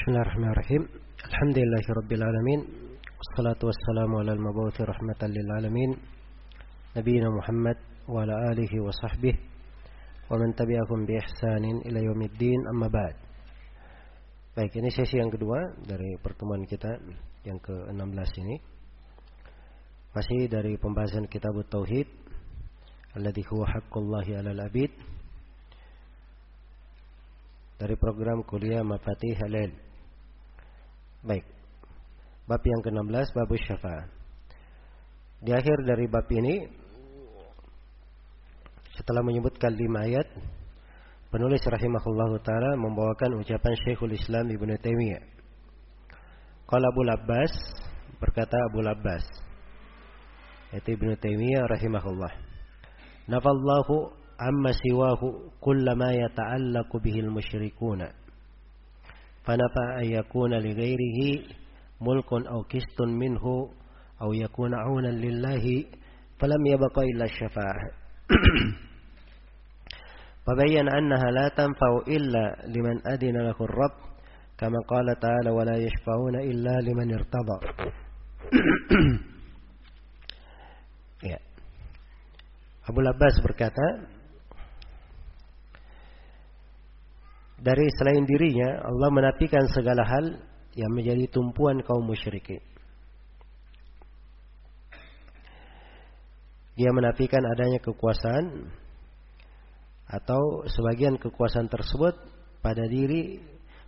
Bismillahirrahmanirrahim. Alhamdulillahirabbil alamin. Wassalatu wassalamu ala al-mabuthi rahmatan lil alamin. Nabiyyina Muhammad wa ala alihi wa sahbihi wa man tabi'ahum bi ihsanin ila yaumiddin amma ba'd. Baik, ini sesi yang kedua dari pertemuan kita yang ke-16 ini. Masih dari pembahasan kitab tauhid alladhi huwa haqqullahi 'alal 'abid dari program kuliah Mafatih Halal. Baik. Bab yang ke-16 bab syafaat. Di akhir dari bab ini setelah menyebutkan lima ayat penulis rahimahullahu taala membawakan ucapan Syekhul Islam Ibnu Taimiyah. Qala Abu Abbas berkata Abu Abbas yaitu Ibnu Taimiyah rahimahullah. Nafallahu amma siwahu kullama yata'allaqu bihil musyrikuna fanafa an yakuna li ghairihi mulkun aw kistun minhu aw yakuna aunan lillahi falam yabqa illa syafa'ah فبين أنها لا تنفع إلا لمن أذن له الرب كما قال تعالى ولا يشفعون إلا لمن ارتضى ya. Abu Labbas berkata dari selain dirinya Allah menafikan segala hal yang menjadi tumpuan kaum musyrikin. Dia menafikan adanya kekuasaan atau sebagian kekuasaan tersebut pada diri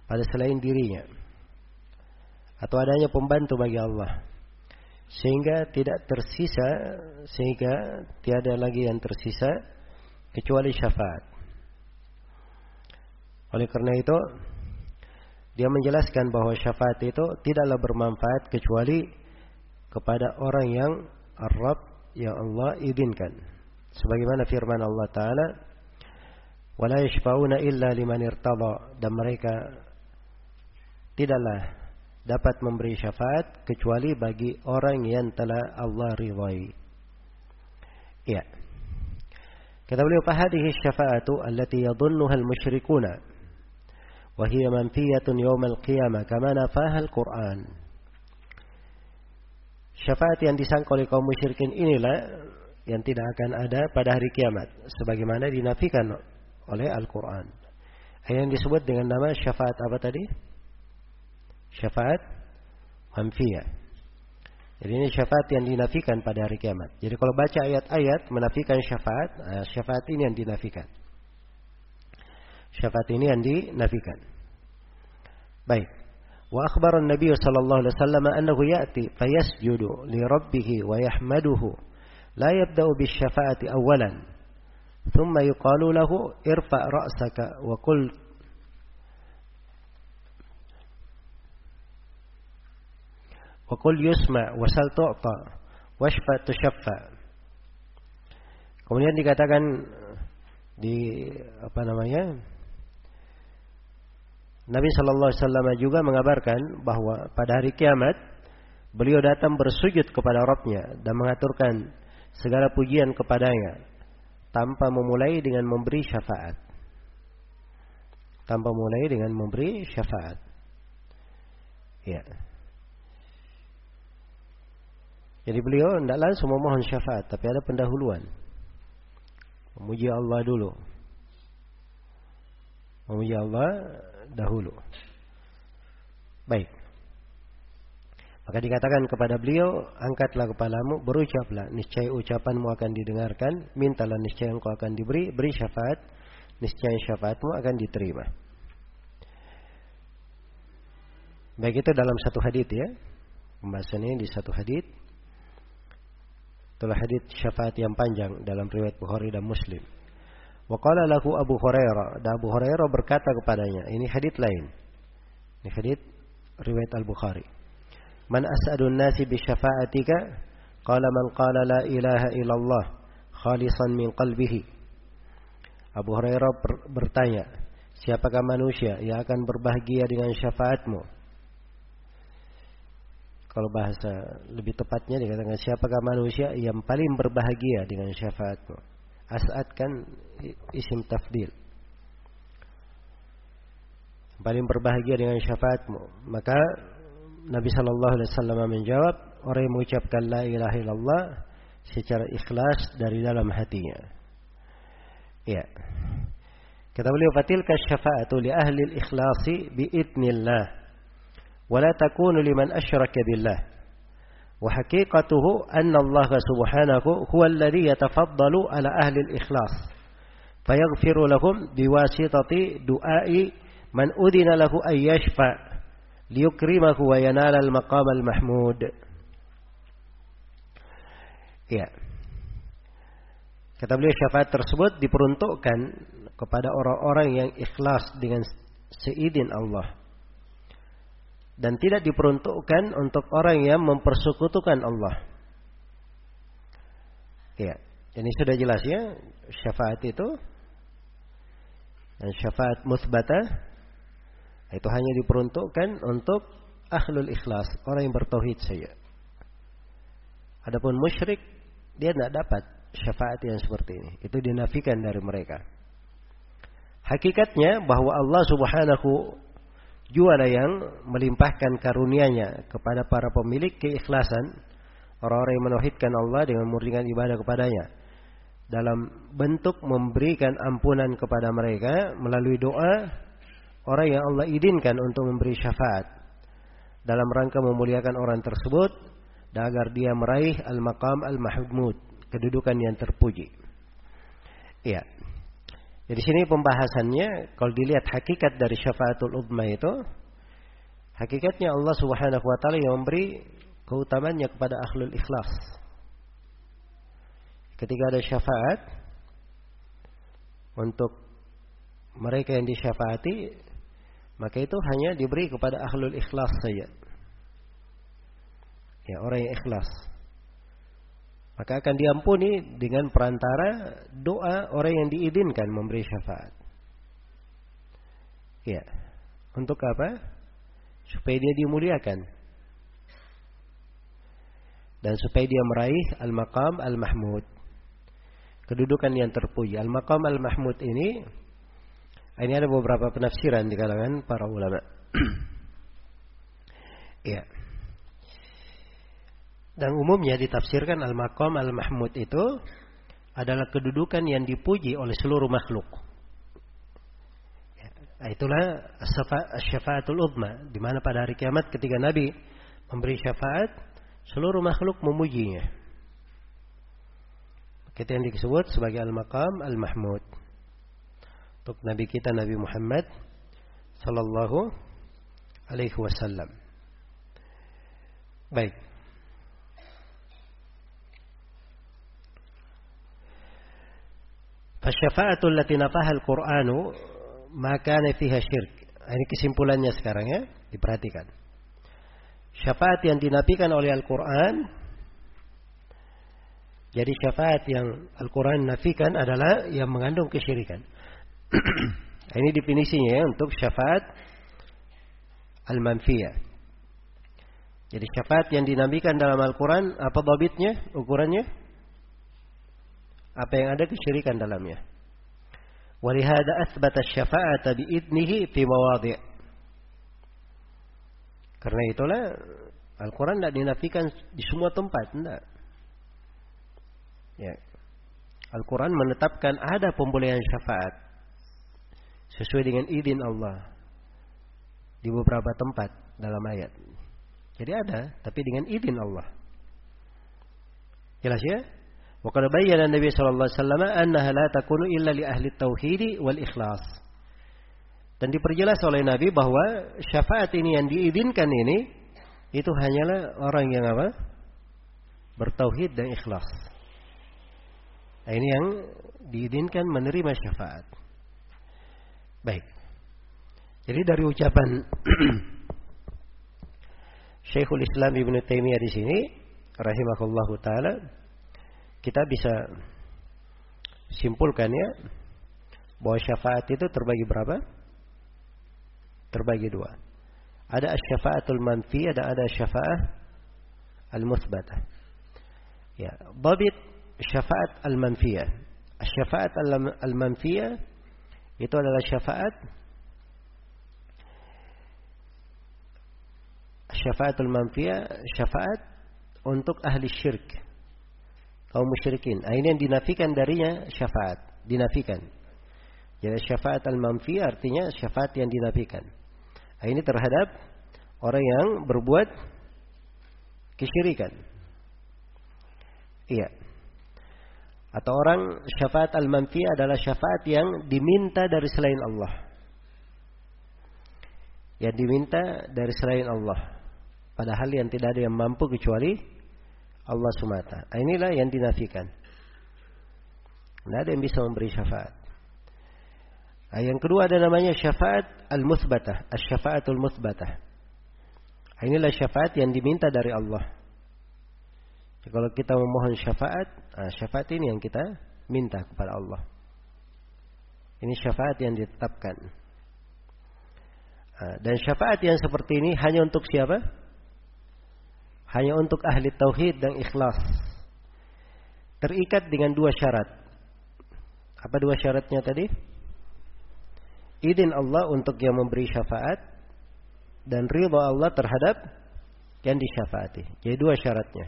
pada selain dirinya. Atau adanya pembantu bagi Allah. Sehingga tidak tersisa sehingga tiada lagi yang tersisa kecuali syafaat oleh karena itu, dia menjelaskan bahwa syafaat itu tidaklah bermanfaat kecuali kepada orang yang Arab yang Allah izinkan. Sebagaimana firman Allah Ta'ala, وَلَا يَشْفَعُونَ إِلَّا لِمَنْ ارْتَضَى Dan mereka tidaklah dapat memberi syafaat kecuali bagi orang yang telah Allah ridhai. Ya. Kata beliau, فَهَذِهِ الشَّفَاءَةُ التي يظنها المشركون وهي منفية يوم القيامة كما نفاها القرآن Syafaat yang disangka oleh kaum musyrikin inilah yang tidak akan ada pada hari kiamat sebagaimana dinafikan oleh Al-Qur'an. Yang disebut dengan nama syafaat apa tadi? Syafaat manfiyah. Jadi ini syafaat yang dinafikan pada hari kiamat. Jadi kalau baca ayat-ayat menafikan syafaat, syafaat ini yang dinafikan. Syafaat ini yang dinafikan. Baik. Wa akhbar an-nabiy sallallahu alaihi wasallam annahu ya'ti fayasjudu li rabbih wa yahmaduhu la yabda'u bisyafa'ati awwalan thumma yuqalu lahu irfa' ra'saka wa qul wa qul yusma' wa sal tu'ta washfa tushaffa Kemudian dikatakan di apa namanya? Nabi Shallallahu Alaihi Wasallam juga mengabarkan bahwa pada hari kiamat beliau datang bersujud kepada Rabbnya dan mengaturkan segala pujian kepadanya tanpa memulai dengan memberi syafaat. Tanpa memulai dengan memberi syafaat. Ya. Jadi beliau tidak langsung memohon syafaat, tapi ada pendahuluan. Memuji Allah dulu. Memuji Allah dahulu. Baik. Maka dikatakan kepada beliau, angkatlah kepalamu, berucaplah, niscaya ucapanmu akan didengarkan, mintalah niscaya engkau akan diberi, beri syafaat, niscaya syafaatmu akan diterima. Baik itu dalam satu hadis ya. Pembahasannya di satu hadis. Itulah hadis syafaat yang panjang dalam riwayat Bukhari dan Muslim. Waqala lahu Abu Hurairah. Dan Abu Hurairah berkata kepadanya, ini hadis lain. Ini hadis riwayat Al-Bukhari. Man as'adun nasi bi syafa'atika? Qala man qala la ilaha illallah khalisan min qalbihi. Abu Hurairah bertanya, siapakah manusia yang akan berbahagia dengan syafaatmu? Kalau bahasa lebih tepatnya dikatakan siapakah manusia yang paling berbahagia dengan syafaatmu? As'ad kan isim tafdil. paling berbahagia dengan syafaatmu. Maka Nabi Shallallahu Alaihi Wasallam menjawab, orang yang mengucapkan la ilaha illallah secara ikhlas dari dalam hatinya. Ya. Kata beliau, fatilka syafa'atu li ahli al-ikhlasi bi'idnillah. Wa la takunu liman asyraka billah. Anna Allah subhanahu huwa alladhi yatafaddalu ala ahli al-ikhlas. Fayaghfiru lahum biwasitati du'ai man udina lahu an yashfa' liyukrimahu wa yanala al-maqam al-mahmud. Ya. Kata beliau syafaat tersebut diperuntukkan kepada orang-orang yang ikhlas dengan seizin Allah. Dan tidak diperuntukkan untuk orang yang mempersekutukan Allah. Ya, ini sudah jelas ya, syafaat itu dan syafaat musbata itu hanya diperuntukkan untuk ahlul ikhlas, orang yang bertauhid saja. Adapun musyrik dia tidak dapat syafaat yang seperti ini. Itu dinafikan dari mereka. Hakikatnya bahwa Allah Subhanahu juara yang melimpahkan karunia-Nya kepada para pemilik keikhlasan orang-orang yang menauhidkan Allah dengan memurnikan ibadah kepadanya dalam bentuk memberikan ampunan kepada mereka melalui doa orang yang Allah izinkan untuk memberi syafaat dalam rangka memuliakan orang tersebut dan agar dia meraih al-maqam al-mahmud kedudukan yang terpuji. Iya. Jadi sini pembahasannya kalau dilihat hakikat dari syafaatul udma itu hakikatnya Allah Subhanahu wa taala yang memberi keutamaannya kepada ahlul ikhlas. Ketika ada syafaat untuk mereka yang disyafaati maka itu hanya diberi kepada ahlul ikhlas saja. Ya, orang yang ikhlas. Maka akan diampuni dengan perantara doa orang yang diizinkan memberi syafaat. Ya. Untuk apa? Supaya dia dimuliakan. Dan supaya dia meraih al-maqam al-mahmud. Kedudukan yang terpuji. Al-maqam al-mahmud ini ini ada beberapa penafsiran di kalangan para ulama. ya. Dan umumnya ditafsirkan al-maqam al-mahmud itu adalah kedudukan yang dipuji oleh seluruh makhluk. Ya, itulah syafaatul udma di mana pada hari kiamat ketika Nabi memberi syafaat seluruh makhluk memujinya. Kita yang disebut sebagai al-maqam al-mahmud. Untuk Nabi kita Nabi Muhammad sallallahu alaihi wasallam. Baik. Fasyafa'atul lati nafahal Qur'anu maka fiha syirk. Ini kesimpulannya sekarang ya, diperhatikan. Syafaat yang dinafikan oleh Al-Quran Jadi syafaat yang Al-Quran nafikan adalah yang mengandung kesyirikan. Ini definisinya ya untuk syafaat al-manfiyah. Jadi syafaat yang dinafikan dalam Al-Quran apa babitnya, ukurannya? Apa yang ada kesyirikan dalamnya. Walihada asbata syafa'ata biidnihi fi mawadhi' Karena itulah Al-Quran tidak dinafikan di semua tempat, tidak. Ya. Al-Quran menetapkan ada pembolehan syafaat sesuai dengan izin Allah di beberapa tempat dalam ayat. Jadi ada, tapi dengan izin Allah. Jelas ya? وقد بين النبي صلى الله عليه وسلم أنها لا تكون إلا لأهل التوحيد والإخلاص dan diperjelas oleh Nabi bahwa syafaat ini yang diizinkan ini itu hanyalah orang yang apa? bertauhid dan ikhlas. Nah, ini yang diizinkan menerima syafaat. Baik. Jadi dari ucapan Syekhul Islam Ibnu Taimiyah di sini rahimahullahu taala kita bisa simpulkan ya bahwa syafaat itu terbagi berapa? Terbagi dua. Ada syafaatul manfi, ada ada syafaat al-musbatah. Ya, babit syafaat al-manfiyah. Syafaat al-manfiyah itu adalah syafaat syafaatul manfiyah syafaat untuk ahli syirik. Kaum musyrikin. Nah, ini yang dinafikan darinya syafaat. Dinafikan. Jadi syafaat al-manfiyah artinya syafaat yang dinafikan. Nah, ini terhadap orang yang berbuat kesyirikan. Iya. Atau orang syafaat al-manfiyah adalah syafaat yang diminta dari selain Allah. Yang diminta dari selain Allah. Padahal yang tidak ada yang mampu kecuali Allah semata. Nah, inilah yang dinafikan. Tidak ada yang bisa memberi syafaat. Nah, yang kedua ada namanya syafaat al-musbatah, asy-syafaatul musbatah. Nah, inilah syafaat yang diminta dari Allah. Kalau kita memohon syafaat, syafaat ini yang kita minta kepada Allah. Ini syafaat yang ditetapkan. Dan syafaat yang seperti ini hanya untuk siapa? Hanya untuk ahli tauhid dan ikhlas. Terikat dengan dua syarat. Apa dua syaratnya tadi? Izin Allah untuk yang memberi syafaat dan ridha Allah terhadap yang disyafaati. Jadi dua syaratnya.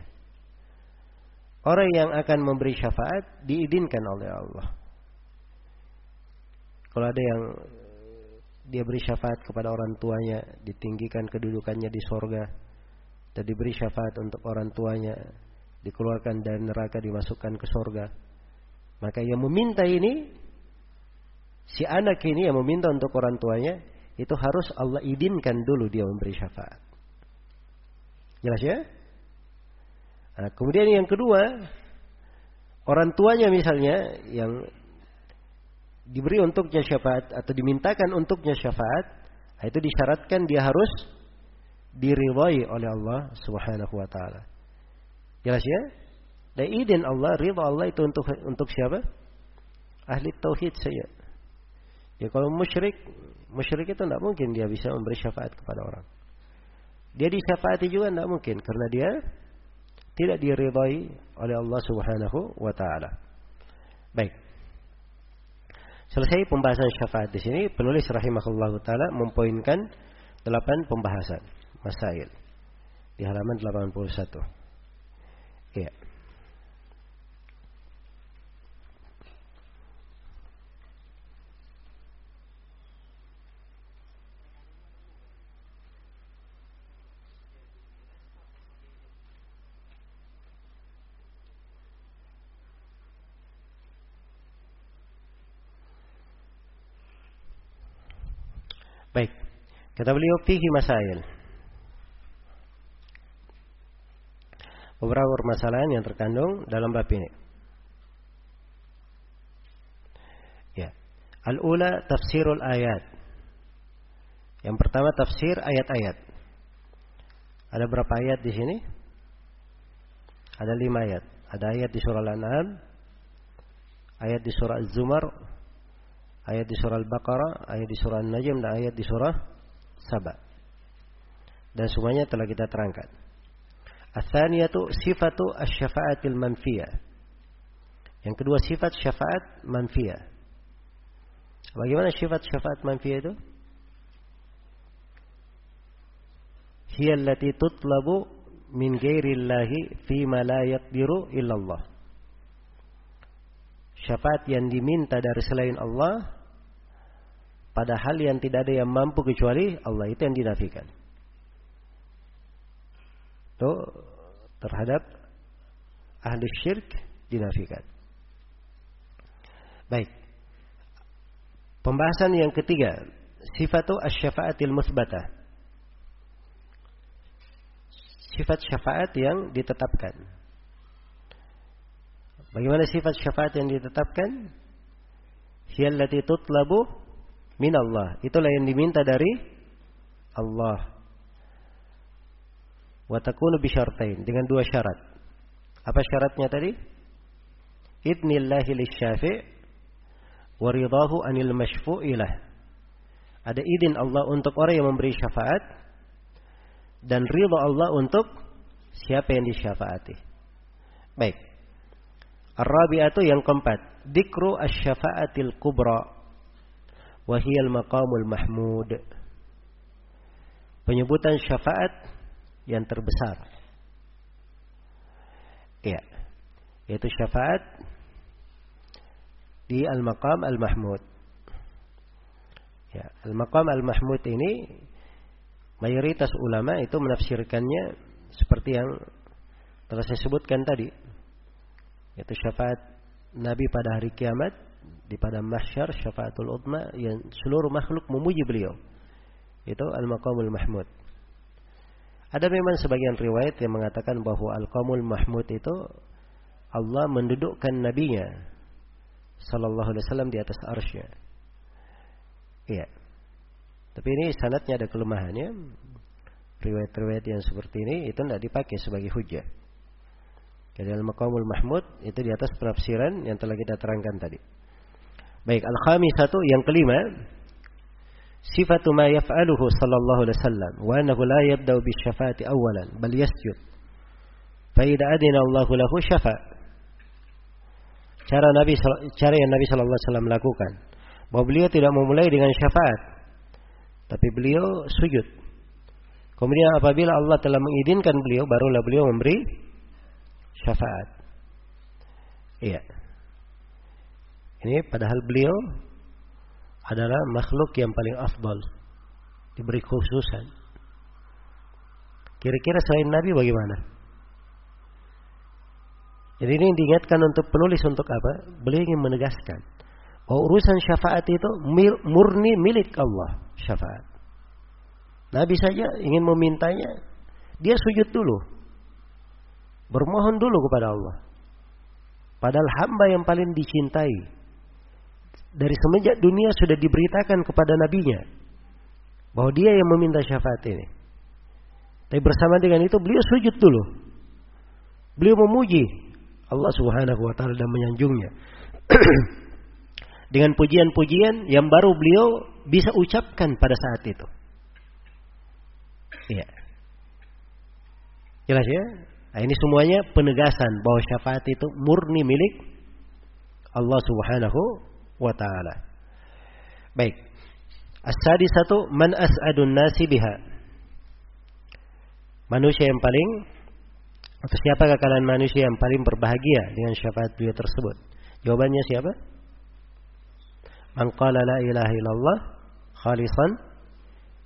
Orang yang akan memberi syafaat diizinkan oleh Allah. Kalau ada yang dia beri syafaat kepada orang tuanya, ditinggikan kedudukannya di sorga, dan diberi syafaat untuk orang tuanya dikeluarkan dari neraka dimasukkan ke surga. Maka yang meminta ini si anak ini yang meminta untuk orang tuanya itu harus Allah izinkan dulu dia memberi syafaat. Jelas ya? Nah, kemudian yang kedua orang tuanya misalnya yang diberi untuknya syafaat atau dimintakan untuknya syafaat itu disyaratkan dia harus diridhai oleh Allah Subhanahu wa taala. Jelas ya? Dan izin Allah, ridha Allah itu untuk untuk siapa? Ahli tauhid saja. Ya kalau musyrik, musyrik itu tidak mungkin dia bisa memberi syafaat kepada orang. Dia disyafaati juga tidak mungkin karena dia tidak diridhai oleh Allah Subhanahu wa taala. Baik. Selesai pembahasan syafaat di sini, penulis rahimahullah taala mempoinkan delapan pembahasan masail di halaman 81. Iya. Baik. Kata beliau fihi masail. Beberapa permasalahan yang terkandung dalam bab ini. Ya. Al-ula tafsirul ayat. Yang pertama tafsir ayat-ayat. Ada berapa ayat di sini? Ada lima ayat. Ada ayat di surah Al-An'am, ayat di surah Az-Zumar, ayat di surah Al-Baqarah, ayat di surah An-Najm dan ayat di surah Saba. Dan semuanya telah kita terangkan. Atsaniyatu sifatu asy-syafa'atil manfiyah. Yang kedua sifat syafaat manfiyah. Bagaimana sifat syafaat manfiyah itu? Hiya allati tutlabu min ghairillahi fi ma la yaqdiru illallah. Syafaat yang diminta dari selain Allah pada hal yang tidak ada yang mampu kecuali Allah itu yang dinafikan itu terhadap ahli syirik dinafikan. Baik. Pembahasan yang ketiga, sifatu asy-syafaatil musbatah. Sifat syafaat yang ditetapkan. Bagaimana sifat syafaat yang ditetapkan? Hiyallati tutlabu min Allah. Itulah yang diminta dari Allah wa takunu bisyartain dengan dua syarat. Apa syaratnya tadi? Idnillahi lisyafi' wa ridahu anil masyfu'ilah. Ada izin Allah untuk orang yang memberi syafaat dan ridha Allah untuk siapa yang disyafaati. Baik. Ar-rabi'atu yang keempat, dikru asy-syafa'atil kubra wa hiya al-maqamul mahmud. Penyebutan syafaat yang terbesar. Ya. Yaitu syafaat di al-maqam al-mahmud. Ya, al-maqam al-mahmud ini mayoritas ulama itu menafsirkannya seperti yang telah saya sebutkan tadi. Yaitu syafaat Nabi pada hari kiamat di pada mahsyar syafaatul utma yang seluruh makhluk memuji beliau. Itu al-maqamul mahmud. Ada memang sebagian riwayat yang mengatakan bahwa al-qamul mahmud itu Allah mendudukkan nabinya sallallahu alaihi wasallam di atas arsy. Iya. Tapi ini sanatnya ada kelemahannya. Riwayat-riwayat yang seperti ini itu tidak dipakai sebagai hujah. Jadi al-maqamul mahmud itu di atas penafsiran yang telah kita terangkan tadi. Baik, al-khamisatu yang kelima, sifatu ma yaf'aluhu sallallahu alaihi wasallam wa annahu la yabda'u bisyafa'ati awalan bal yasjud. Fa idza adina Allah lahu syafa'. Cara Nabi cara yang Nabi sallallahu alaihi wasallam lakukan bahwa beliau tidak memulai dengan syafaat tapi beliau sujud. Kemudian apabila Allah telah mengizinkan beliau barulah beliau memberi syafaat. Iya. Ini padahal beliau adalah makhluk yang paling afdal diberi khususan. Kira-kira selain Nabi bagaimana? Jadi ini diingatkan untuk penulis untuk apa? Beliau ingin menegaskan bahwa urusan syafaat itu murni milik Allah syafaat. Nabi saja ingin memintanya, dia sujud dulu. Bermohon dulu kepada Allah. Padahal hamba yang paling dicintai dari semenjak dunia sudah diberitakan kepada nabinya bahwa dia yang meminta syafaat ini. Tapi bersama dengan itu beliau sujud dulu. Beliau memuji Allah Subhanahu wa taala dan menyanjungnya. dengan pujian-pujian yang baru beliau bisa ucapkan pada saat itu. Iya. Jelas ya? Nah, ini semuanya penegasan bahwa syafaat itu murni milik Allah Subhanahu wa taala. Baik. As-sadi satu man as'adun nasi biha. Manusia yang paling atau siapakah kalian manusia yang paling berbahagia dengan syafaat beliau tersebut? Jawabannya siapa? Man qala la ilaha illallah khalisan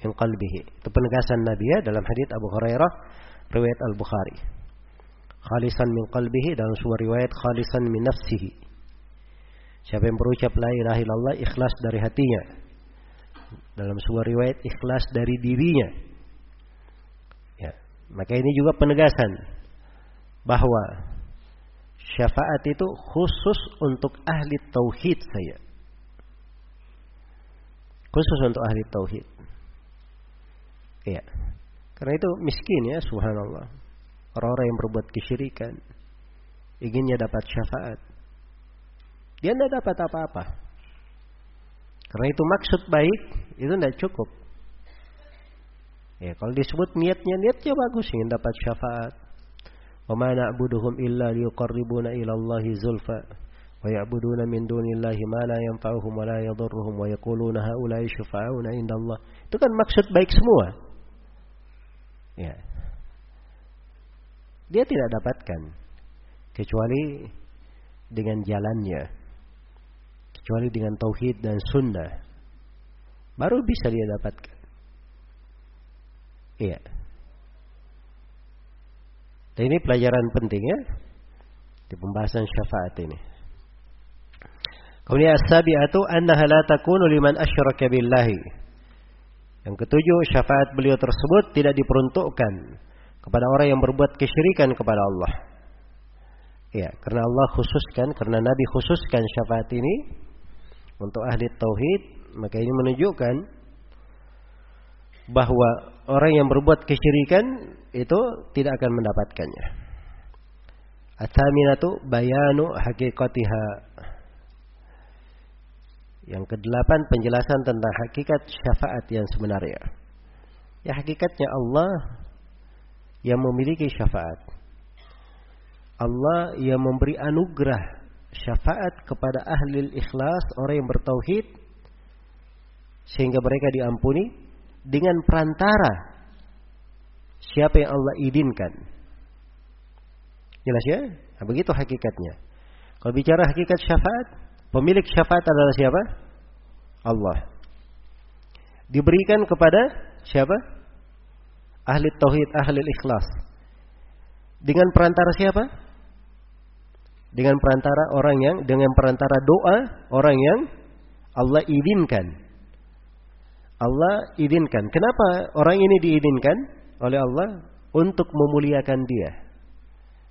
min qalbihi. Itu penegasan Nabi ya dalam hadis Abu Hurairah riwayat Al-Bukhari khalisan min qalbihi dalam sebuah riwayat khalisan min nafsihi. Siapa yang berucap la ilaha illallah ikhlas dari hatinya. Dalam sebuah riwayat ikhlas dari dirinya. Ya, maka ini juga penegasan bahwa syafaat itu khusus untuk ahli tauhid saya. Khusus untuk ahli tauhid. Iya. Karena itu miskin ya subhanallah orang-orang yang berbuat kesyirikan inginnya dapat syafaat dia tidak dapat apa-apa. Karena itu maksud baik itu tidak cukup. Ya kalau disebut niatnya niatnya bagus ingin dapat syafaat. Wa ma na'buduhum illa liyuqarribuna ila Allahi zulfa. Wa ya'buduna min dunillahi ma la yanfa'uhum wa la yadhurruhum wa yaquluna haula'i syufa'auna indallah. Itu kan maksud baik semua. Ya. Dia tidak dapatkan. Kecuali dengan jalannya kecuali dengan tauhid dan sunnah baru bisa dia dapatkan. Iya. Dan ini pelajaran penting ya di pembahasan syafaat ini. Kemudian as-sabi'atu annaha la takunu liman asyraka billahi. Yang ketujuh syafaat beliau tersebut tidak diperuntukkan kepada orang yang berbuat kesyirikan kepada Allah. Ya, karena Allah khususkan, karena Nabi khususkan syafaat ini untuk ahli tauhid, maka ini menunjukkan bahwa orang yang berbuat kesyirikan itu tidak akan mendapatkannya. Athaminatu bayanu hakikatiha. Yang kedelapan penjelasan tentang hakikat syafaat yang sebenarnya. Ya hakikatnya Allah yang memiliki syafaat. Allah yang memberi anugerah syafaat kepada ahli ikhlas, orang yang bertauhid sehingga mereka diampuni dengan perantara siapa yang Allah izinkan. Jelas ya? Nah, begitu hakikatnya. Kalau bicara hakikat syafaat, pemilik syafaat adalah siapa? Allah. Diberikan kepada siapa? Ahli tauhid, ahli ikhlas. Dengan perantara siapa? Dengan perantara orang yang dengan perantara doa orang yang Allah izinkan. Allah izinkan. Kenapa orang ini diizinkan oleh Allah? Untuk memuliakan dia.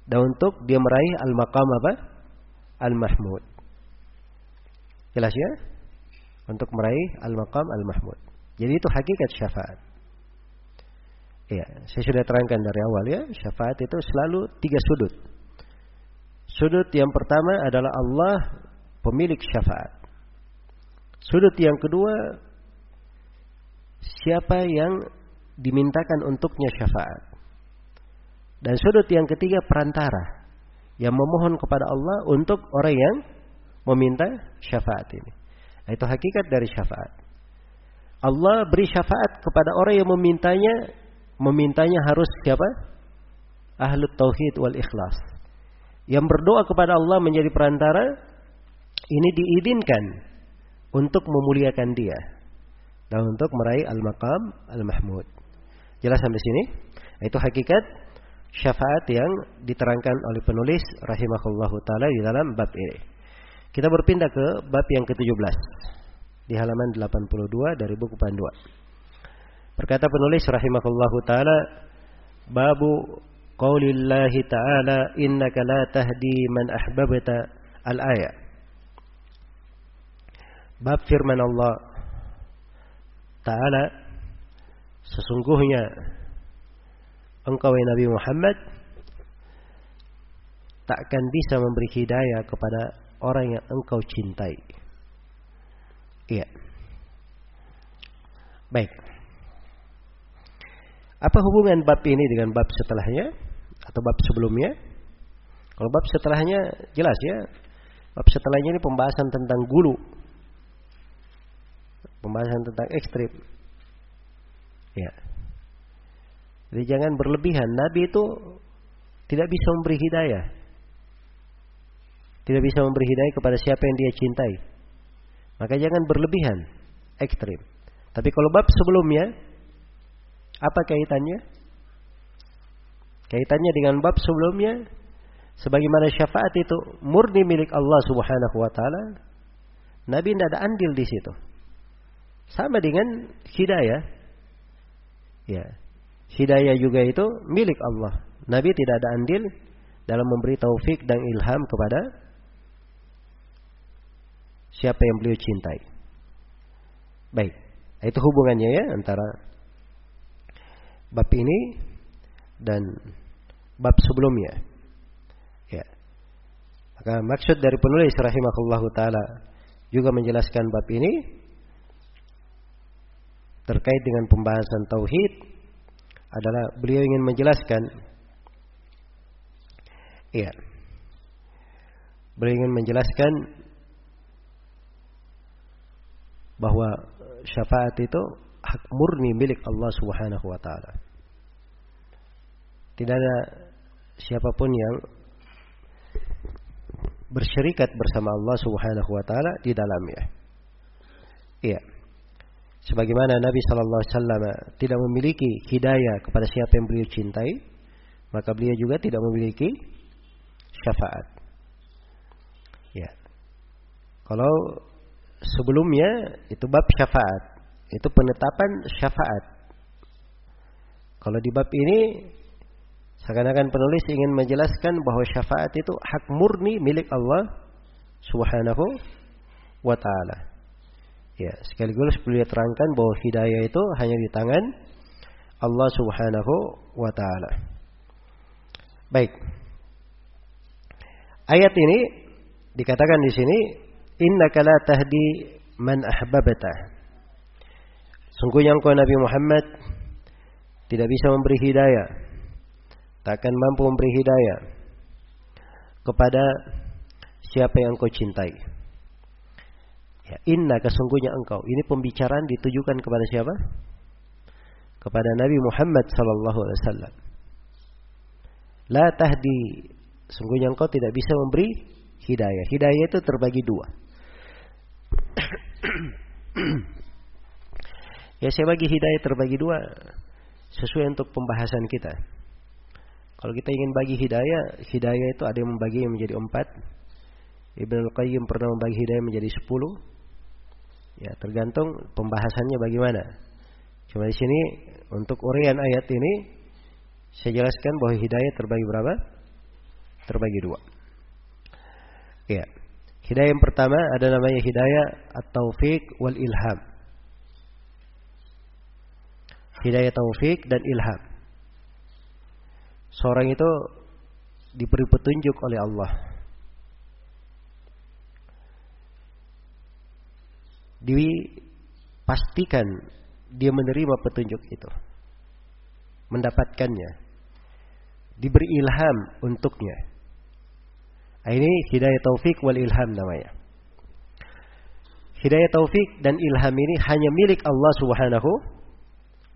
Dan untuk dia meraih al-maqam apa? Al-mahmud. Jelas ya? Untuk meraih al-maqam al-mahmud. Jadi itu hakikat syafaat. Ya, saya sudah terangkan dari awal ya, syafaat itu selalu tiga sudut. Sudut yang pertama adalah Allah pemilik syafaat. Sudut yang kedua siapa yang dimintakan untuknya syafaat. Dan sudut yang ketiga perantara yang memohon kepada Allah untuk orang yang meminta syafaat ini. Nah, itu hakikat dari syafaat. Allah beri syafaat kepada orang yang memintanya, memintanya harus siapa? Ahlu tauhid wal ikhlas. Yang berdoa kepada Allah menjadi perantara ini diizinkan untuk memuliakan dia dan untuk meraih al-maqam al-mahmud. Jelas sampai sini? Itu hakikat syafaat yang diterangkan oleh penulis rahimahullahu taala di dalam bab ini. Kita berpindah ke bab yang ke-17 di halaman 82 dari buku panduan. Berkata penulis rahimahullahu taala babu qaulillahi ta'ala innaka la tahdi man ahbabta al-ayat. Bab firman Allah Ta'ala Sesungguhnya Engkau ya Nabi Muhammad Takkan bisa memberi hidayah kepada Orang yang engkau cintai. Iya. Baik. Apa hubungan bab ini dengan bab setelahnya Atau bab sebelumnya Kalau bab setelahnya jelas ya Bab setelahnya ini pembahasan tentang gulu Pembahasan tentang ekstrim. Ya. Jadi jangan berlebihan. Nabi itu tidak bisa memberi hidayah. Tidak bisa memberi hidayah kepada siapa yang dia cintai. Maka jangan berlebihan, ekstrim. Tapi kalau bab sebelumnya, apa kaitannya? Kaitannya dengan bab sebelumnya, sebagaimana syafaat itu murni milik Allah Subhanahu wa taala, Nabi tidak ada andil di situ. Sama dengan hidayah. Ya. Hidayah juga itu milik Allah. Nabi tidak ada andil dalam memberi taufik dan ilham kepada siapa yang beliau cintai. Baik. Itu hubungannya ya antara bab ini dan bab sebelumnya. Ya. Maka maksud dari penulis rahimahullahu taala juga menjelaskan bab ini terkait dengan pembahasan tauhid adalah beliau ingin menjelaskan iya beliau ingin menjelaskan bahwa syafaat itu hak murni milik Allah Subhanahu wa taala. Tidak ada siapa pun yang bersyirikat bersama Allah Subhanahu wa taala di dalamnya. Iya. Sebagaimana Nabi Shallallahu Alaihi Wasallam tidak memiliki hidayah kepada siapa yang beliau cintai, maka beliau juga tidak memiliki syafaat. Ya. Kalau sebelumnya itu bab syafaat, itu penetapan syafaat. Kalau di bab ini seakan-akan penulis ingin menjelaskan bahwa syafaat itu hak murni milik Allah Subhanahu wa taala. Ya, sekaligus beliau terangkan bahwa hidayah itu hanya di tangan Allah Subhanahu wa taala. Baik. Ayat ini dikatakan di sini innaka la tahdi man ahbabta. Sungguhnya engkau Nabi Muhammad tidak bisa memberi hidayah. Takkan mampu memberi hidayah kepada siapa yang engkau cintai. Ya, inna kesungguhnya engkau. Ini pembicaraan ditujukan kepada siapa? kepada Nabi Muhammad sallallahu alaihi wasallam. La tahdi sungguhnya engkau tidak bisa memberi hidayah. Hidayah itu terbagi dua. ya saya bagi hidayah terbagi dua sesuai untuk pembahasan kita. Kalau kita ingin bagi hidayah, hidayah itu ada yang membagi menjadi empat. Ibnu Qayyim pernah membagi hidayah menjadi sepuluh. Ya tergantung pembahasannya bagaimana. Cuma di sini untuk urian ayat ini saya jelaskan bahwa hidayah terbagi berapa? Terbagi dua. Ya. Hidayah yang pertama ada namanya hidayah at-taufiq wal ilham. Hidayah taufik dan ilham. Seorang itu diberi petunjuk oleh Allah. Dipastikan dia menerima petunjuk itu. Mendapatkannya. Diberi ilham untuknya. Nah, ini hidayah taufik wal ilham namanya. Hidayah taufik dan ilham ini hanya milik Allah Subhanahu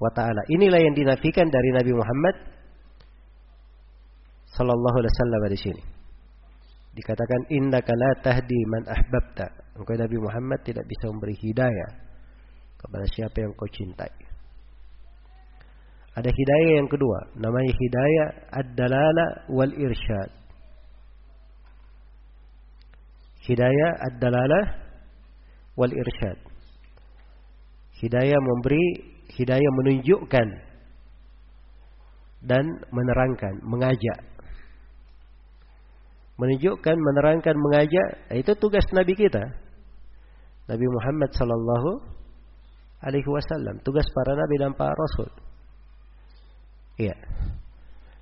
wa taala. Inilah yang dinafikan dari Nabi Muhammad sallallahu alaihi wasallam di sini. Dikatakan innaka la tahdi man ahbabta. Engkau Nabi Muhammad tidak bisa memberi hidayah kepada siapa yang kau cintai. Ada hidayah yang kedua, namanya hidayah ad-dalala wal irsyad. Hidayah ad-dalalah wal irsyad. Hidayah memberi, hidayah menunjukkan dan menerangkan, mengajak. Menunjukkan, menerangkan, mengajak, itu tugas Nabi kita. Nabi Muhammad sallallahu alaihi wasallam, tugas para nabi dan para rasul. Iya.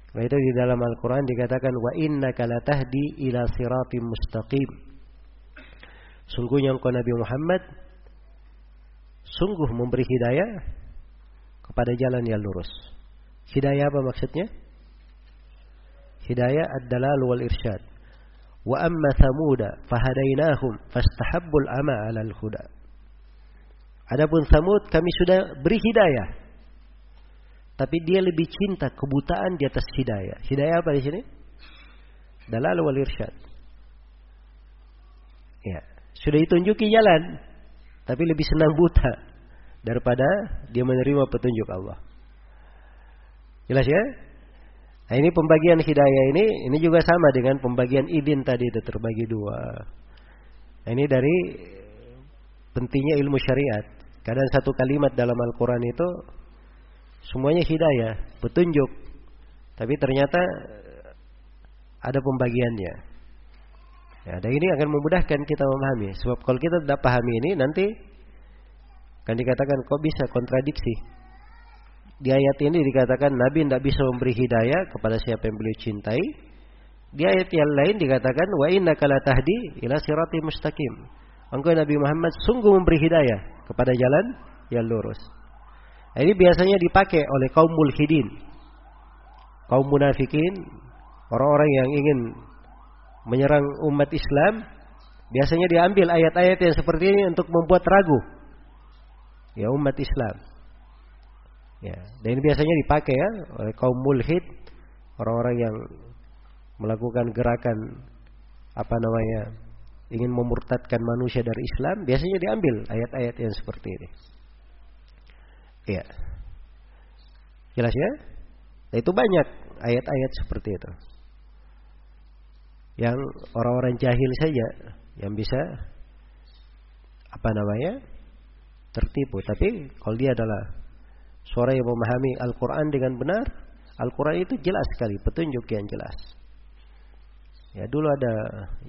Nah itu di dalam Al-Quran dikatakan wa innaka latahdi ila siratim mustaqim. Sungguhnya engkau Nabi Muhammad sungguh memberi hidayah kepada jalan yang lurus. Hidayah apa maksudnya? Hidayah adalah wal irsyad. Wa amma thamuda fahadainahum fastahabbul ama 'ala al-huda. Adapun Samud kami sudah beri hidayah. Tapi dia lebih cinta kebutaan di atas hidayah. Hidayah apa di sini? Dalal wal irsyad. Ya, sudah ditunjuki jalan, tapi lebih senang buta daripada dia menerima petunjuk Allah. Jelas ya? Nah ini pembagian hidayah ini, ini juga sama dengan pembagian idin tadi itu terbagi dua. Nah, ini dari pentingnya ilmu syariat. Kadang satu kalimat dalam Al-Quran itu semuanya hidayah, petunjuk. Tapi ternyata ada pembagiannya. Ya, dan ini akan memudahkan kita memahami. Sebab kalau kita tidak pahami ini nanti akan dikatakan kok bisa kontradiksi. Di ayat ini dikatakan Nabi tidak bisa memberi hidayah kepada siapa yang beliau cintai. Di ayat yang lain dikatakan wa inna kala tahdi ila sirati mustaqim. Engkau Nabi Muhammad sungguh memberi hidayah kepada jalan yang lurus. Ini biasanya dipakai oleh kaum mulhidin, kaum munafikin, orang-orang yang ingin menyerang umat Islam. Biasanya diambil ayat-ayat yang seperti ini untuk membuat ragu ya umat Islam. Ya, dan ini biasanya dipakai ya oleh kaum mulhid, orang-orang yang melakukan gerakan apa namanya ingin memurtadkan manusia dari Islam, biasanya diambil ayat-ayat yang seperti ini. Iya. Jelas ya? Nah, itu banyak ayat-ayat seperti itu. Yang orang-orang jahil saja yang bisa apa namanya? tertipu. Tapi kalau dia adalah suara yang memahami Al-Qur'an dengan benar, Al-Qur'an itu jelas sekali, petunjuk yang jelas. Ya dulu ada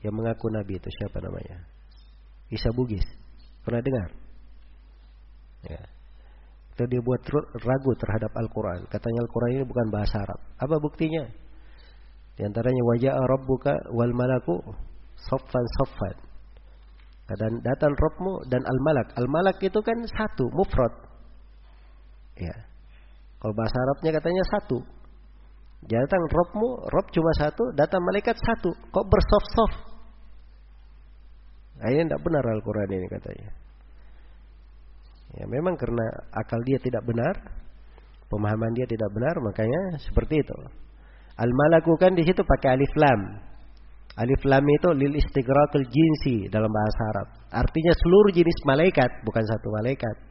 yang mengaku nabi itu siapa namanya? Isa Bugis. Pernah dengar? Ya. Itu dia buat ragu terhadap Al-Quran. Katanya Al-Quran ini bukan bahasa Arab. Apa buktinya? Di antaranya wajah buka wal malaku soffan soffan. Dan datang Robmu dan Al-Malak. Al-Malak itu kan satu, mufrad. Ya. Kalau bahasa Arabnya katanya satu. Datang robmu, rob cuma satu, datang malaikat satu. Kok bersoft-soft? Nah, ini tidak benar Al-Quran ini katanya. Ya memang karena akal dia tidak benar, pemahaman dia tidak benar, makanya seperti itu. Al-malaku kan di situ pakai alif lam. Alif lam itu lil istighraqil jinsi dalam bahasa Arab. Artinya seluruh jenis malaikat, bukan satu malaikat.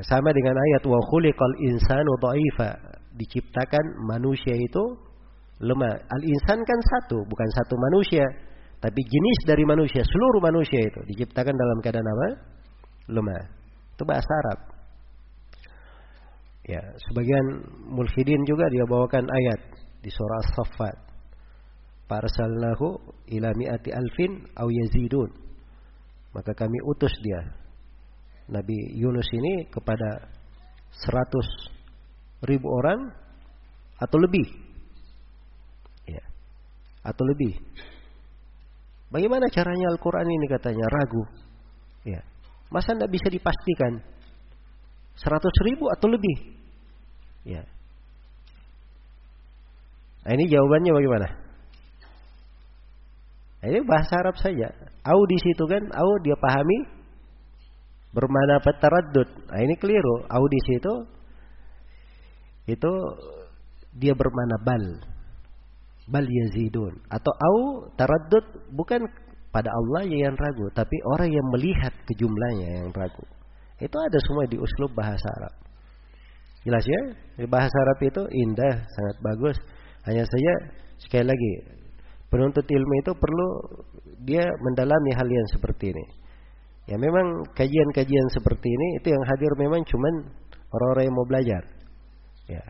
Sama dengan ayat wa khuliqal insanu dha'ifa. Diciptakan manusia itu lemah. Al-insan kan satu, bukan satu manusia. Tapi jenis dari manusia, seluruh manusia itu diciptakan dalam keadaan apa? Lemah. Itu bahasa Arab. Ya, sebagian mulhidin juga dia bawakan ayat di surah As-Saffat. Parsalnahu ila mi'ati alfin aw yazidun. Maka kami utus dia Nabi Yunus ini kepada 100 ribu orang atau lebih. Ya. Atau lebih. Bagaimana caranya Al-Quran ini katanya ragu. Ya. Masa tidak bisa dipastikan? Seratus ribu atau lebih? Ya. Nah, ini jawabannya bagaimana? Nah, ini bahasa Arab saja. Au di situ kan, au dia pahami bermana taraddud. Nah, ini keliru. Au di situ itu dia bermana bal. Bal yazidun. Atau au taraddud bukan pada Allah yang ragu tapi orang yang melihat kejumlahnya yang ragu. Itu ada semua di uslub bahasa Arab. Jelas ya? Di bahasa Arab itu indah sangat bagus. Hanya saja sekali lagi penuntut ilmu itu perlu dia mendalami hal yang seperti ini ya memang kajian-kajian seperti ini itu yang hadir memang cuman orang-orang yang mau belajar ya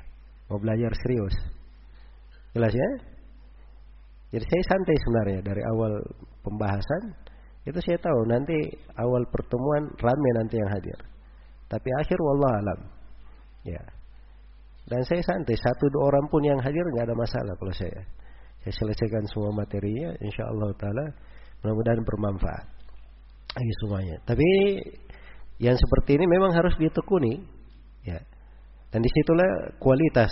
mau belajar serius jelas ya jadi saya santai sebenarnya dari awal pembahasan itu saya tahu nanti awal pertemuan ramai nanti yang hadir. Tapi akhir wallah alam. Ya. Dan saya santai satu dua orang pun yang hadir nggak ada masalah kalau saya. Saya selesaikan semua materinya, insya Allah taala mudah-mudahan bermanfaat. Ini semuanya. Tapi yang seperti ini memang harus ditekuni, ya. Dan di situlah kualitas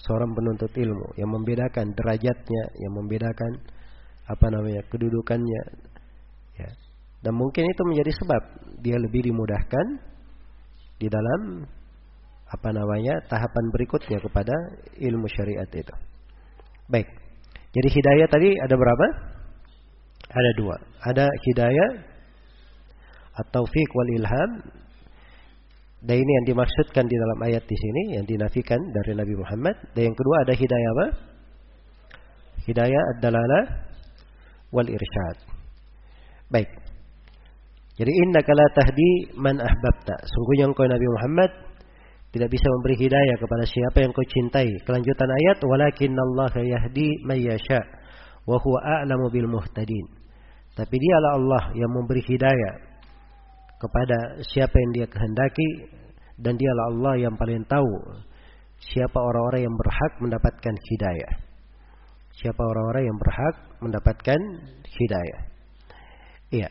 seorang penuntut ilmu yang membedakan derajatnya, yang membedakan apa namanya kedudukannya, ya. Dan mungkin itu menjadi sebab dia lebih dimudahkan di dalam apa namanya tahapan berikutnya kepada ilmu syariat itu. Baik. Jadi hidayah tadi ada berapa? Ada dua. Ada hidayah atau fiqh wal ilham dan ini yang dimaksudkan di dalam ayat di sini yang dinafikan dari Nabi Muhammad. Dan yang kedua ada hidayah apa? Hidayah adalah wal irsyad. Baik. Jadi inna kala tahdi man ahbabta. Sungguhnya engkau Nabi Muhammad tidak bisa memberi hidayah kepada siapa yang kau cintai. Kelanjutan ayat walakin Allah yahdi may yasha wa huwa a'lamu bil muhtadin. Tapi dialah Allah yang memberi hidayah kepada siapa yang dia kehendaki dan dialah Allah yang paling tahu siapa orang-orang yang berhak mendapatkan hidayah. Siapa orang-orang yang berhak mendapatkan hidayah. Iya.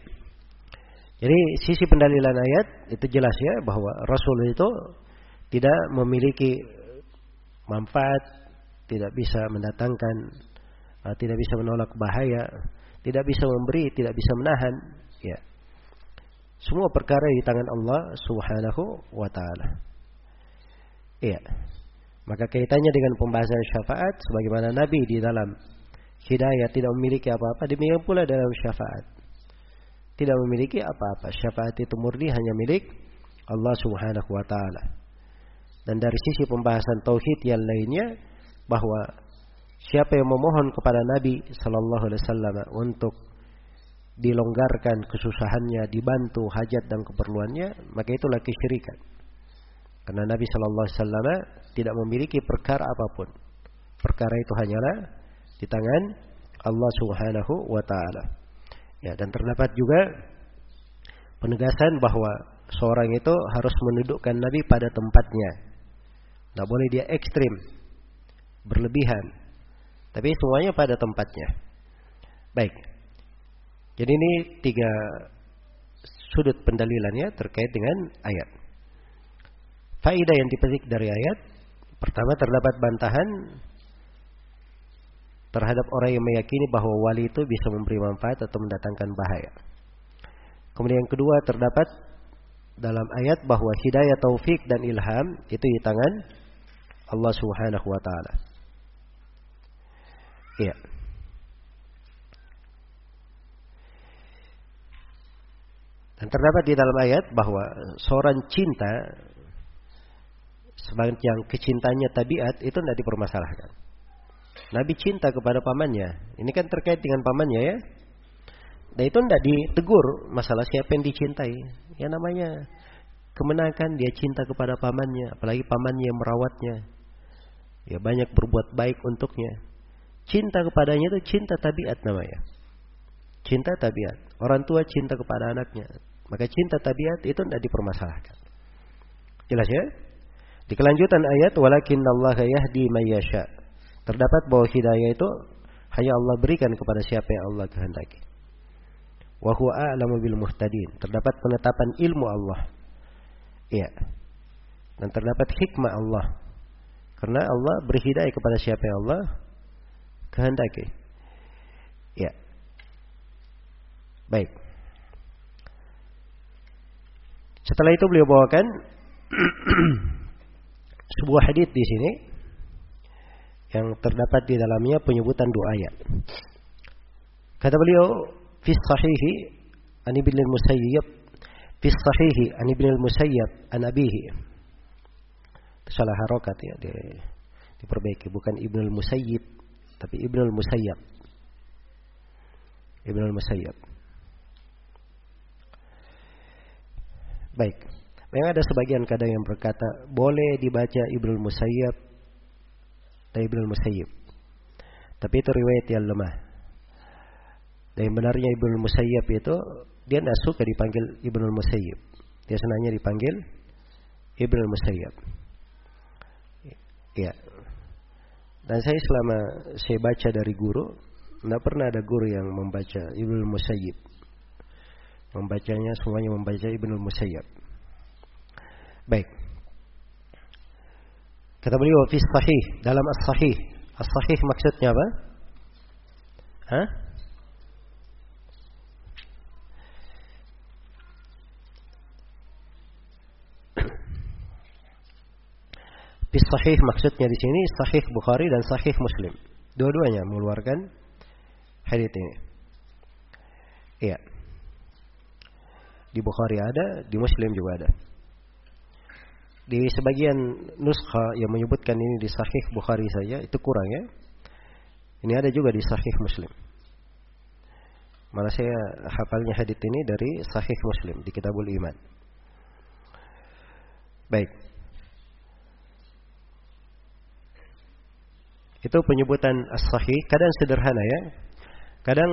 Jadi sisi pendalilan ayat itu jelas ya bahwa Rasul itu tidak memiliki manfaat, tidak bisa mendatangkan, uh, tidak bisa menolak bahaya, tidak bisa memberi, tidak bisa menahan. Ya. Semua perkara di tangan Allah Subhanahu wa taala. Iya. Maka kaitannya dengan pembahasan syafaat sebagaimana Nabi di dalam hidayah tidak memiliki apa-apa, demikian pula dalam syafaat. Tidak memiliki apa-apa. Syafaat itu murni hanya milik Allah Subhanahu wa taala. Dan dari sisi pembahasan tauhid yang lainnya bahwa siapa yang memohon kepada Nabi sallallahu alaihi wasallam untuk dilonggarkan kesusahannya, dibantu hajat dan keperluannya, maka itulah kesyirikan. Karena Nabi Shallallahu Alaihi Wasallam tidak memiliki perkara apa pun. Perkara itu hanyalah di tangan Allah Subhanahu Wa Taala. Ya, dan terdapat juga penegasan bahwa seorang itu harus menundukkan Nabi pada tempatnya. Tidak boleh dia ekstrim, berlebihan. Tapi semuanya pada tempatnya. Baik, jadi ini tiga sudut pendalilannya terkait dengan ayat. Faidah yang dipetik dari ayat pertama terdapat bantahan terhadap orang yang meyakini bahwa wali itu bisa memberi manfaat atau mendatangkan bahaya. Kemudian yang kedua terdapat dalam ayat bahwa hidayah taufik dan ilham itu di tangan Allah Subhanahu wa taala. Iya. Dan terdapat di dalam ayat bahwa seorang cinta sebagian kecintanya tabiat itu tidak dipermasalahkan. Nabi cinta kepada pamannya. Ini kan terkait dengan pamannya ya. Dan itu tidak ditegur masalah siapa yang dicintai. Ya namanya kemenangan dia cinta kepada pamannya, apalagi pamannya yang merawatnya. Ya banyak berbuat baik untuknya. Cinta kepadanya itu cinta tabiat namanya. Cinta tabiat. Orang tua cinta kepada anaknya. Maka cinta tabiat itu tidak dipermasalahkan. Jelas ya? Di kelanjutan ayat walakin Allah yahdi mayyasha. Terdapat bahwa hidayah itu hanya Allah berikan kepada siapa yang Allah kehendaki. Wa huwa a'lamu bil muhtadin. Terdapat penetapan ilmu Allah. Iya. Dan terdapat hikmah Allah. Karena Allah beri hidayah kepada siapa yang Allah kehendaki. Ya. Baik. Setelah itu beliau bawakan sebuah hadis di sini yang terdapat di dalamnya penyebutan dua ayat. Kata beliau, "Fi sahihi an Ibn al-Musayyib fi sahihi an Ibn al-Musayyib an abihi." Salah harokat ya, di, diperbaiki bukan Ibn al-Musayyib tapi Ibn al-Musayyab. Ibn al-Musayyab. Baik. Memang ada sebagian kadang yang berkata boleh dibaca Ibnu Musayyab dan Ibnu Musayyib. Tapi itu riwayat yang lemah. Dan yang benarnya Ibnu Musayyab itu dia tidak suka dipanggil Ibnu Musayyib. Dia senangnya dipanggil Ibnu Musayyab. Ya. Dan saya selama saya baca dari guru, tidak pernah ada guru yang membaca Ibnu Musayyib. Membacanya semuanya membaca Ibnu Musayyab. Baik. Kata beliau fi sahih dalam as-sahih. As-sahih maksudnya apa? Hah? Fi sahih maksudnya di sini sahih Bukhari dan sahih Muslim. Dua-duanya mengeluarkan hadis ini. Iya. Di Bukhari ada, di Muslim juga ada. Di sebagian nuskha yang menyebutkan ini di Sahih Bukhari saja itu kurang ya. Ini ada juga di Sahih Muslim. Malah saya hafalnya hadits ini dari Sahih Muslim di Kitabul Iman. Baik. Itu penyebutan as-sahih kadang sederhana ya. Kadang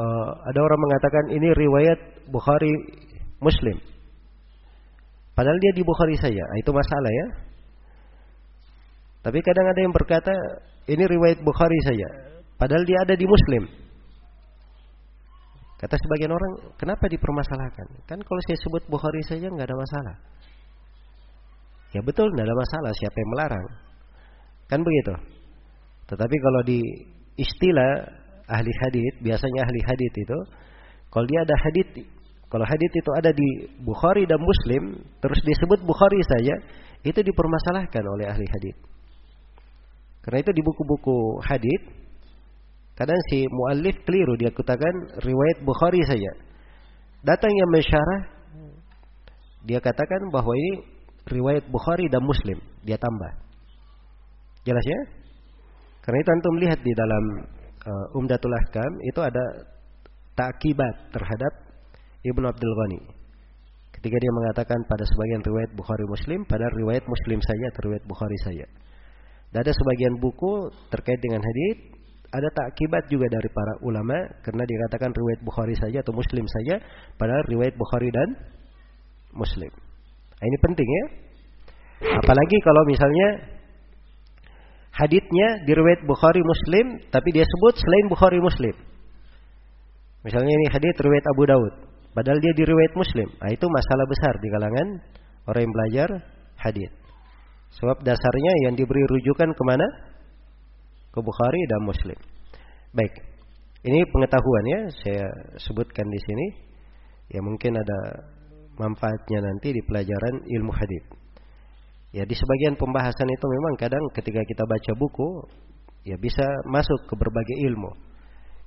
uh, ada orang mengatakan ini riwayat Bukhari Muslim. Padahal dia di Bukhari saja. Nah, itu masalah ya. Tapi kadang ada yang berkata ini riwayat Bukhari saja. Padahal dia ada di Muslim. Kata sebagian orang, kenapa dipermasalahkan? Kan kalau saya sebut Bukhari saja nggak ada masalah. Ya betul, nggak ada masalah. Siapa yang melarang? Kan begitu. Tetapi kalau di istilah ahli hadith, biasanya ahli hadith itu kalau dia ada hadith, kalau hadith itu ada di Bukhari dan Muslim, terus disebut Bukhari saja, itu dipermasalahkan oleh ahli hadith. Karena itu di buku-buku hadith, kadang si muallif keliru dia katakan riwayat Bukhari saja. Datang yang mensyarah, dia katakan bahwa ini riwayat Bukhari dan Muslim, dia tambah. Jelas ya? Karena itu antum lihat di dalam uh, Umdatul Ahkam itu ada takibat terhadap Ibnu Abdul Ghani. Ketika dia mengatakan pada sebagian riwayat Bukhari Muslim, pada riwayat Muslim saja riwayat Bukhari saja. Dan ada sebagian buku terkait dengan hadis ada takibat juga dari para ulama karena dikatakan riwayat Bukhari saja atau Muslim saja pada riwayat Bukhari dan Muslim. Nah, ini penting ya. Apalagi kalau misalnya haditnya diriwayat Bukhari Muslim tapi dia sebut selain Bukhari Muslim. Misalnya ini hadit riwayat Abu Daud, padahal dia diriwayat Muslim. Nah, itu masalah besar di kalangan orang yang belajar hadit. Sebab dasarnya yang diberi rujukan ke mana? Ke Bukhari dan Muslim. Baik, ini pengetahuan ya saya sebutkan di sini. Ya mungkin ada manfaatnya nanti di pelajaran ilmu hadis. Ya di sebagian pembahasan itu memang kadang ketika kita baca buku ya bisa masuk ke berbagai ilmu.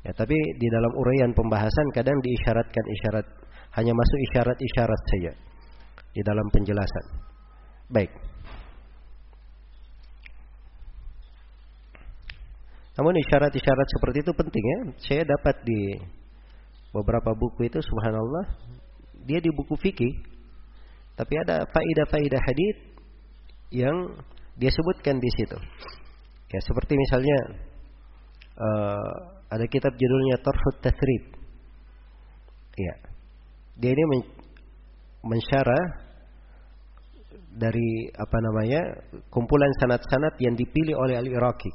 Ya tapi di dalam uraian pembahasan kadang diisyaratkan isyarat hanya masuk isyarat-isyarat saja di dalam penjelasan. Baik. Namun isyarat-isyarat seperti itu penting ya. Saya dapat di beberapa buku itu subhanallah dia di buku fikih tapi ada faidah-faidah hadis yang dia sebutkan di situ. Ya seperti misalnya uh, ada kitab judulnya Tarhut Tasrib. Ya. Dia ini men mensyarah dari apa namanya kumpulan sanat-sanat yang dipilih oleh Al-Iraqi.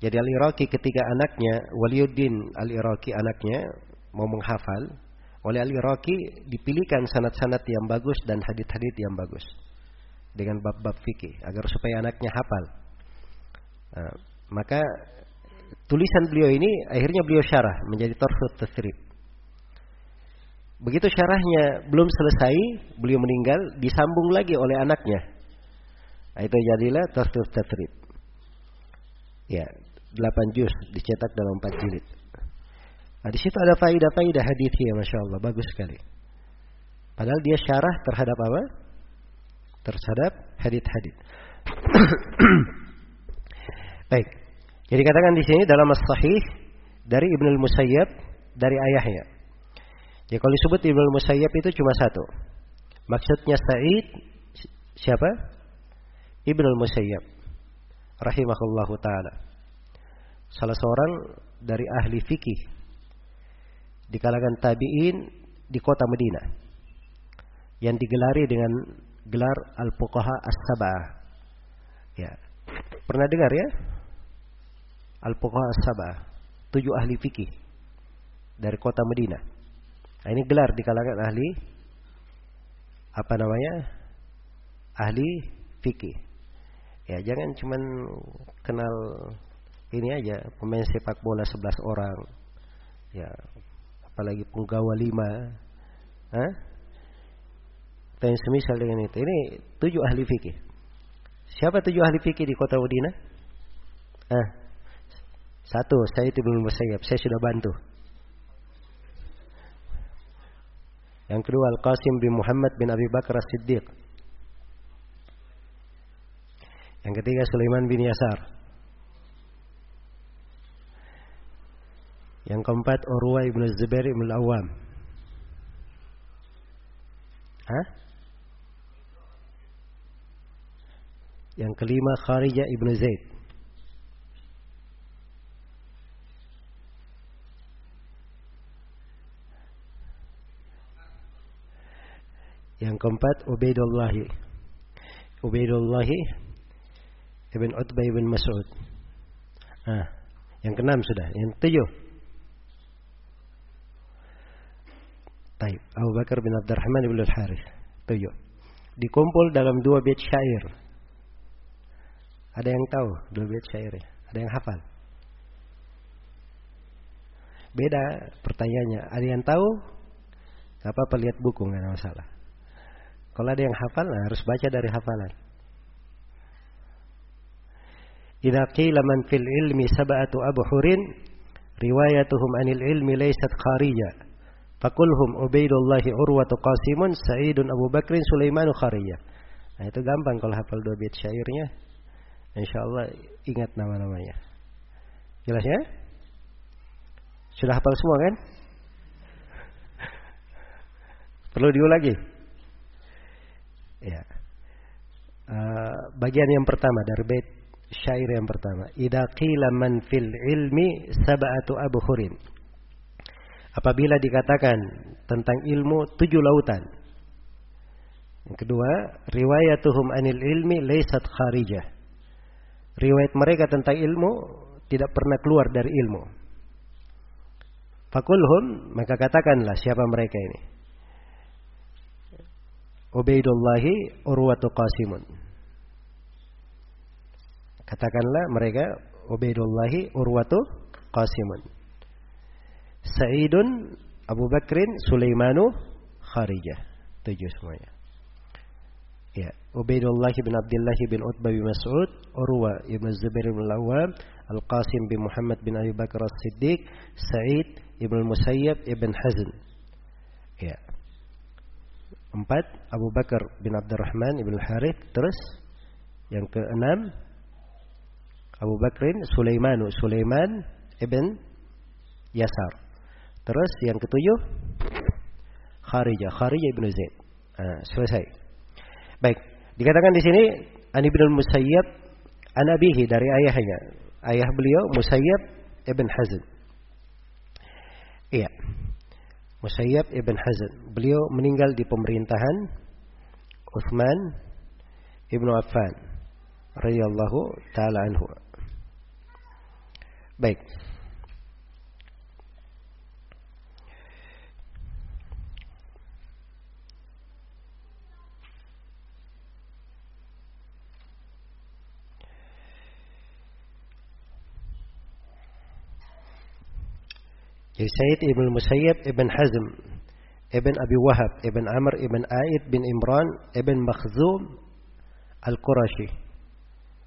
Jadi Al-Iraqi ketika anaknya Waliuddin Al-Iraqi anaknya mau menghafal oleh Al-Iraqi dipilihkan sanat-sanat yang bagus dan hadith-hadith yang bagus dengan bab-bab fikih agar supaya anaknya hafal. Nah, maka tulisan beliau ini akhirnya beliau syarah menjadi Tarhut Tasrib. Begitu syarahnya belum selesai, beliau meninggal, disambung lagi oleh anaknya. Nah, itu jadilah Tarhut Tasrib. Ya, 8 juz dicetak dalam 4 jilid. Nah, di situ ada faidah-faidah hadisnya, masya Allah, bagus sekali. Padahal dia syarah terhadap apa? Terhadap hadis-hadis. Baik. Jadi katakan di sini dalam as-sahih dari Ibnu Musayyab dari ayahnya. Jadi kalau disebut Ibnu Musayyab itu cuma satu. Maksudnya Sa'id siapa? Ibnu Musayyab rahimahullahu taala. Salah seorang dari ahli fikih di kalangan tabi'in di kota Madinah yang digelari dengan gelar Al-Fuqaha As-Sab'ah. Ya. Pernah dengar ya? Al-Fuqaha Sabah, tujuh ahli fikih dari kota Madinah. Nah, ini gelar di kalangan ahli apa namanya? Ahli fikih. Ya, jangan cuman kenal ini aja pemain sepak bola 11 orang. Ya, apalagi penggawa lima. Hah? Dan semisal dengan itu. Ini tujuh ahli fikih. Siapa tujuh ahli fikih di kota Madinah? Ah, satu, saya itu belum Musayyab, saya sudah bantu. Yang kedua Al-Qasim bin Muhammad bin Abi Bakar As-Siddiq. Yang ketiga Sulaiman bin Yasar. Yang keempat Urwa ibn Zubair ibn Al-Awwam. Hah? Yang kelima Kharijah ibn Zaid. Yang keempat Ubaidullah Ubaidullah Ibn Utbah Ibn Mas'ud. Ah, Yang keenam sudah Yang tujuh Taib Abu Bakar bin Abdurrahman Ibn Al-Harith. Tujuh Dikumpul dalam dua bait syair Ada yang tahu dua bait syair Ada yang hafal Beda pertanyaannya Ada yang tahu apa-apa lihat buku nggak ada masalah kalau ada yang hafal harus baca dari hafalan. Idza qila man fil ilmi sab'atu abhurin riwayatuhum anil ilmi laysat kharija. Fakulhum Ubaidullah Urwatu Qasimun Sa'idun Abu Bakrin Sulaimanu Kharija. Nah itu gampang kalau hafal dua bait syairnya. Insyaallah ingat nama-namanya. Jelas ya? Sudah hafal semua kan? Perlu diulangi? Ya. Uh, bagian yang pertama dari bait syair yang pertama. Idza qila man fil ilmi sab'atu abhurin. Apabila dikatakan tentang ilmu tujuh lautan. Yang kedua, riwayatuhum anil ilmi laysat kharijah. Riwayat mereka tentang ilmu tidak pernah keluar dari ilmu. Fakulhum, maka katakanlah siapa mereka ini. Ubaidullahi Urwatu Qasimun. Katakanlah mereka Ubaidullahi Urwatu Qasimun. Sa'idun Abu Bakrin Sulaimanu Kharijah. Tujuh semuanya. Ya, Ubaidullah bin Abdullah bin Utbah bin Mas'ud, Urwa bin Zubair bin Lawam, Al-Qasim bin Muhammad bin Abi Bakar As-Siddiq, Sa'id ibn Musayyab ibn Hazn. Ya. Empat, Abu Bakar bin Abdurrahman ibn Harith. Terus, yang keenam, Abu Bakrin Sulaiman Sulaiman ibn Yasar. Terus yang ketujuh Kharijah Kharijah ibn Zaid. Nah, selesai. Baik, dikatakan di sini Ani bin Musayyab an abihi dari ayahnya. Ayah beliau Musayyab ibn Hazm. Iya. Musayyab ibn Hazm. Beliau meninggal di pemerintahan Uthman ibnu Affan radhiyallahu taala anhu. Baik. Jadi Said Ibn Musayyib Ibn Hazm Ibn Abi Wahab Ibn Amr Ibn Aid bin Imran Ibn Makhzum Al-Qurashi.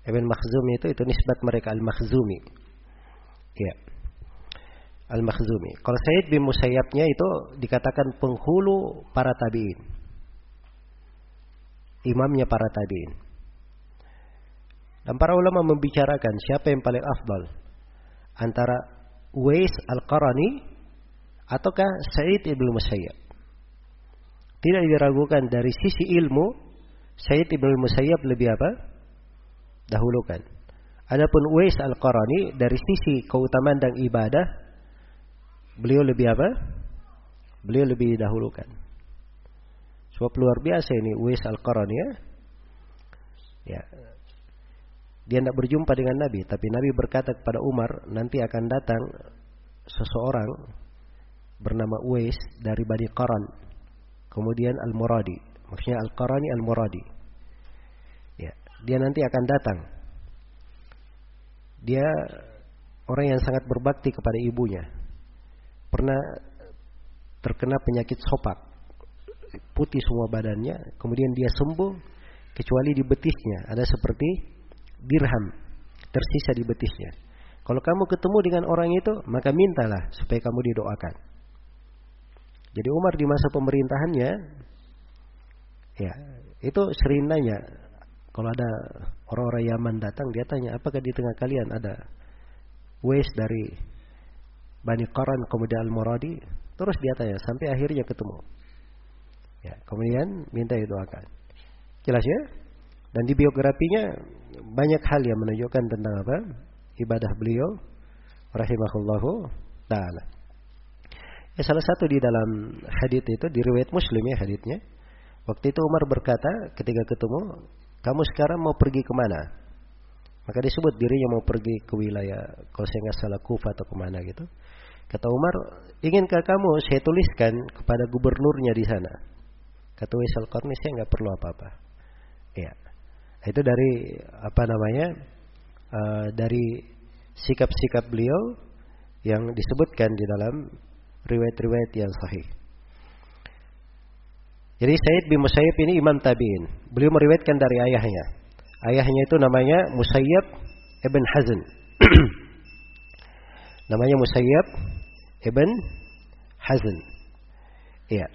Ibn Makhzum itu itu nisbat mereka Al-Makhzumi. Ya. Al-Makhzumi. Kalau Said bin Musayyabnya itu dikatakan penghulu para tabi'in. Imamnya para tabi'in. Dan para ulama membicarakan siapa yang paling afdal antara Uwais Al-Qarani ataukah Said Ibn Musayyab. Tidak diragukan dari sisi ilmu, Said Ibn Musayyab lebih apa? Dahulukan. Adapun Uwais Al-Qarani dari sisi keutamaan dan ibadah, beliau lebih apa? Beliau lebih dahulukan. Sebab luar biasa ini Uwais Al-Qarani ya. Ya, dia tidak berjumpa dengan Nabi, tapi Nabi berkata kepada Umar, nanti akan datang seseorang bernama Uwais dari Bani Qaran. Kemudian Al-Muradi. Maksudnya Al-Qarani Al-Muradi. Ya, dia nanti akan datang. Dia orang yang sangat berbakti kepada ibunya. Pernah terkena penyakit sopak. Putih semua badannya, kemudian dia sembuh kecuali di betisnya ada seperti dirham tersisa di betisnya. Kalau kamu ketemu dengan orang itu, maka mintalah supaya kamu didoakan. Jadi Umar di masa pemerintahannya, ya itu sering nanya. Kalau ada orang-orang Yaman datang, dia tanya, apakah di tengah kalian ada Wes dari Bani Qaran kemudian Al-Muradi? Terus dia tanya, sampai akhirnya ketemu. Ya, kemudian minta didoakan. Jelas ya? Dan di biografinya banyak hal yang menunjukkan tentang apa? Ibadah beliau rahimahullahu taala. Ya, salah satu di dalam hadis itu di riwayat Muslim ya hadisnya. Waktu itu Umar berkata ketika ketemu, "Kamu sekarang mau pergi ke mana?" Maka disebut dirinya mau pergi ke wilayah kalau saya nggak salah Kufa atau ke mana gitu. Kata Umar, inginkah kamu saya tuliskan kepada gubernurnya di sana? Kata Waisal Qarni, saya nggak perlu apa-apa. Ya. Itu dari apa namanya? Uh, dari sikap-sikap beliau yang disebutkan di dalam riwayat-riwayat yang sahih. Jadi Said bin Musayyib ini imam tabi'in. Beliau meriwayatkan dari ayahnya. Ayahnya itu namanya Musayyib ibn Hazn. namanya Musayyib ibn Hazn. Iya.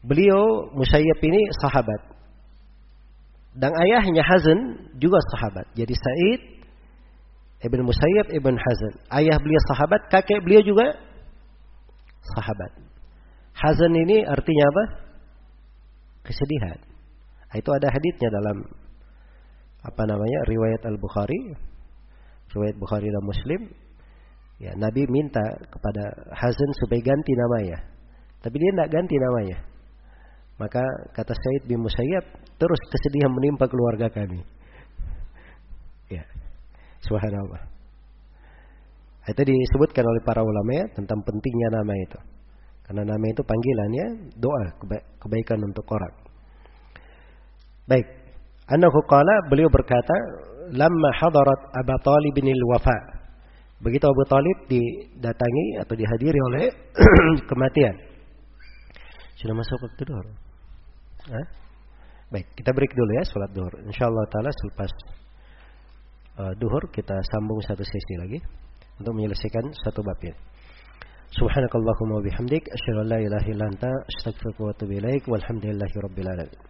Beliau Musayyib ini sahabat. Dan ayahnya Hazan juga sahabat. Jadi Said Ibn Musayyib Ibn Hazan. Ayah beliau sahabat, kakek beliau juga sahabat. Hazan ini artinya apa? Kesedihan. Itu ada haditsnya dalam apa namanya riwayat Al Bukhari, riwayat Bukhari dan Muslim. Ya, Nabi minta kepada Hazan supaya ganti namanya. Tapi dia tidak ganti namanya. Maka kata Said bin Musayyab, terus kesedihan menimpa keluarga kami. Ya. Subhanallah. Itu disebutkan oleh para ulama ya tentang pentingnya nama itu. Karena nama itu panggilannya doa kebaikan untuk orang. Baik. Annahu qala beliau berkata, "Lamma hadarat Abu Talib bin wafa." Begitu Abu Talib didatangi atau dihadiri oleh kematian. Sudah masuk waktu duhur. Eh? Baik, kita break dulu ya sholat duhur. Insyaallah taala selepas uh, duhur kita sambung satu sesi lagi untuk menyelesaikan satu bab ini. Subhanakallahumma wa bihamdik asyhadu an la ilaha illa anta astaghfiruka wa atubu ilaik walhamdulillahi rabbil alamin.